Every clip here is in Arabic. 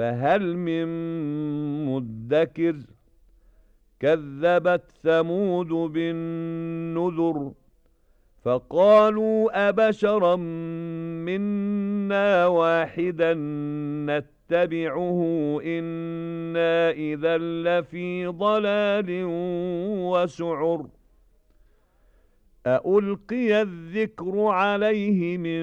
فَهَلْ مِن مُّدَّكِرٍ كَذَّبَتْ ثَمُودُ بِالنُّذُرِ فَقَالُوا أَبَشَرًا مِنَّا وَاحِدًا نَّتَّبِعُهُ إِنَّا إِذًا لَّفِي ضَلَالٍ وَسُعُرٍ أَأُلْقِيَ الذِّكْرُ عَلَيْهِ مِن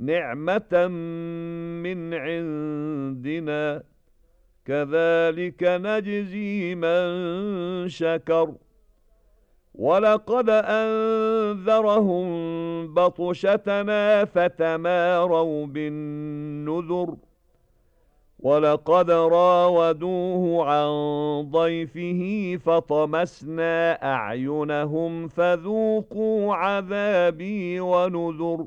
نِعْمَةً مِنْ عِنْدِنَا. كَذَلِكَ نَجْزِي مَنْ شَكَرَ. وَلَقَدْ أَنذَرَهُمْ بَطْشَتَنَا فَتَمَارَوْا بِالنُّذُرِ. وَلَقَدْ رَاوَدُوهُ عَن ضَيْفِهِ فَطَمَسْنَا أَعْيُنَهُمْ فَذُوقُوا عَذَابِي وَنُذُرِ.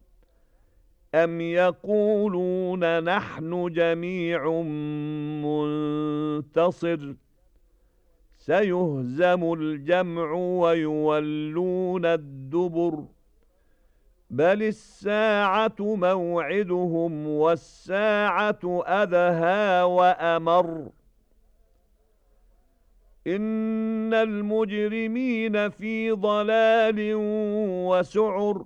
أَمْ يَقُولُونَ نَحْنُ جَمِيعٌ مُنْتَصِرٌ سَيُهْزَمُ الْجَمْعُ وَيُوَلُّونَ الدُّبُرَ بَلِ السَّاعَةُ مَوْعِدُهُمْ وَالسَّاعَةُ أَدْهَى وَأَمَرُّ إِنَّ الْمُجْرِمِينَ فِي ضَلَالٍ وَسُعُرٍ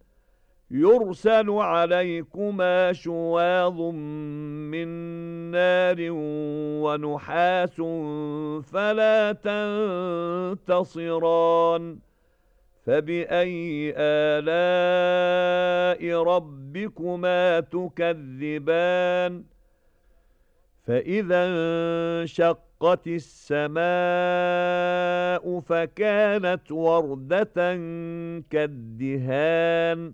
يرسل عليكما شواظ من نار ونحاس فلا تنتصران. فبأي آلاء ربكما تكذبان؟ فإذا انشقت السماء فكانت وردة كالدهان.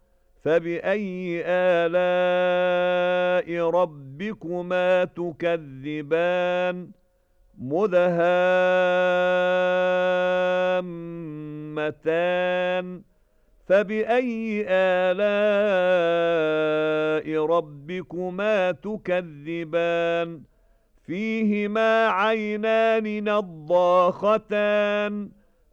فبأي آلاء ربكما تكذبان مدهامتان فبأي آلاء ربكما تكذبان فيهما عينان نضاختان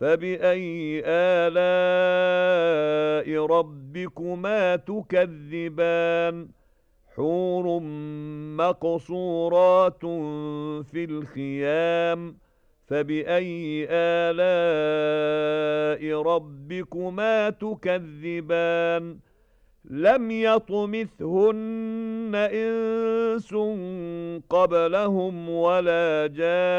فبأي آلاء ربكما تكذبان حور مقصورات في الخيام فبأي آلاء ربكما تكذبان لم يطمثهن إنس قبلهم ولا جان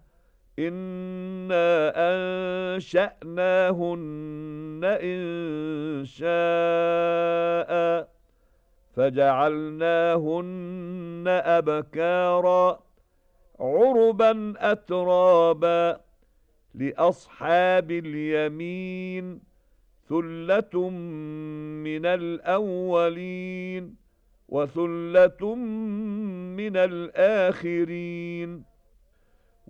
إنا أنشأناهن إن شاء فجعلناهن أبكارا عربا أترابا لأصحاب اليمين ثُلَّةٌ مِنَ الْأَوَّلِينَ وَثُلَّةٌ مِنَ الْآخِرِينَ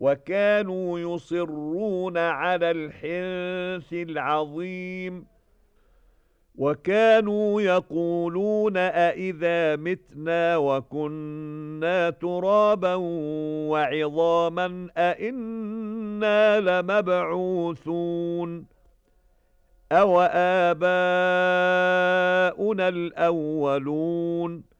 وَكَانُوا يُصِرُّونَ عَلَى الْحِنثِ الْعَظِيمِ. وَكَانُوا يَقُولُونَ أَإِذَا مِتْنَا وَكُنَّا تُرَابًا وَعِظَامًا أَإِنَّا لَمَبْعُوثُونَ. أَوَ آبَاؤُنَا الْأَوَّلُونَ.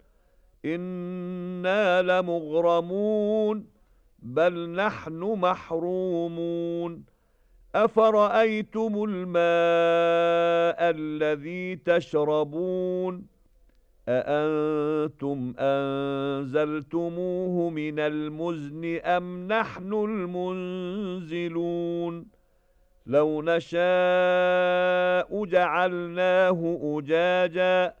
إِنَّا لَمُغْرَمُونَ بَلْ نَحْنُ مَحْرُومُونَ أَفَرَأَيْتُمُ الْمَاءَ الَّذِي تَشْرَبُونَ أَأَنْتُمْ أَنزَلْتُمُوهُ مِنَ الْمُزْنِ أَمْ نَحْنُ الْمُنزِلُونَ لَوْ نَشَاءُ جَعَلْنَاهُ أُجَاجًا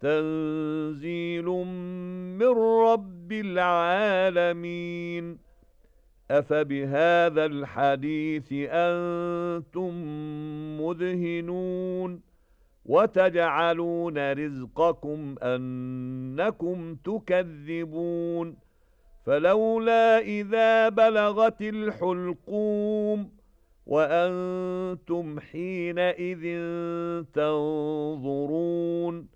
تنزيل من رب العالمين. أفبهذا الحديث أنتم مدهنون وتجعلون رزقكم أنكم تكذبون. فلولا إذا بلغت الحلقوم وأنتم حينئذ تنظرون.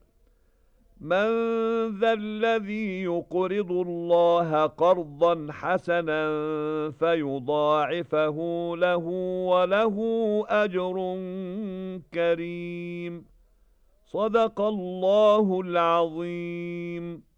مَنْ ذَا الَّذِي يُقْرِضُ اللَّهَ قَرْضًا حَسَنًا فَيُضَاعِفَهُ لَهُ وَلَهُ أَجْرٌ كَرِيمٌ. صَدَقَ اللَّهُ الْعَظِيمُ.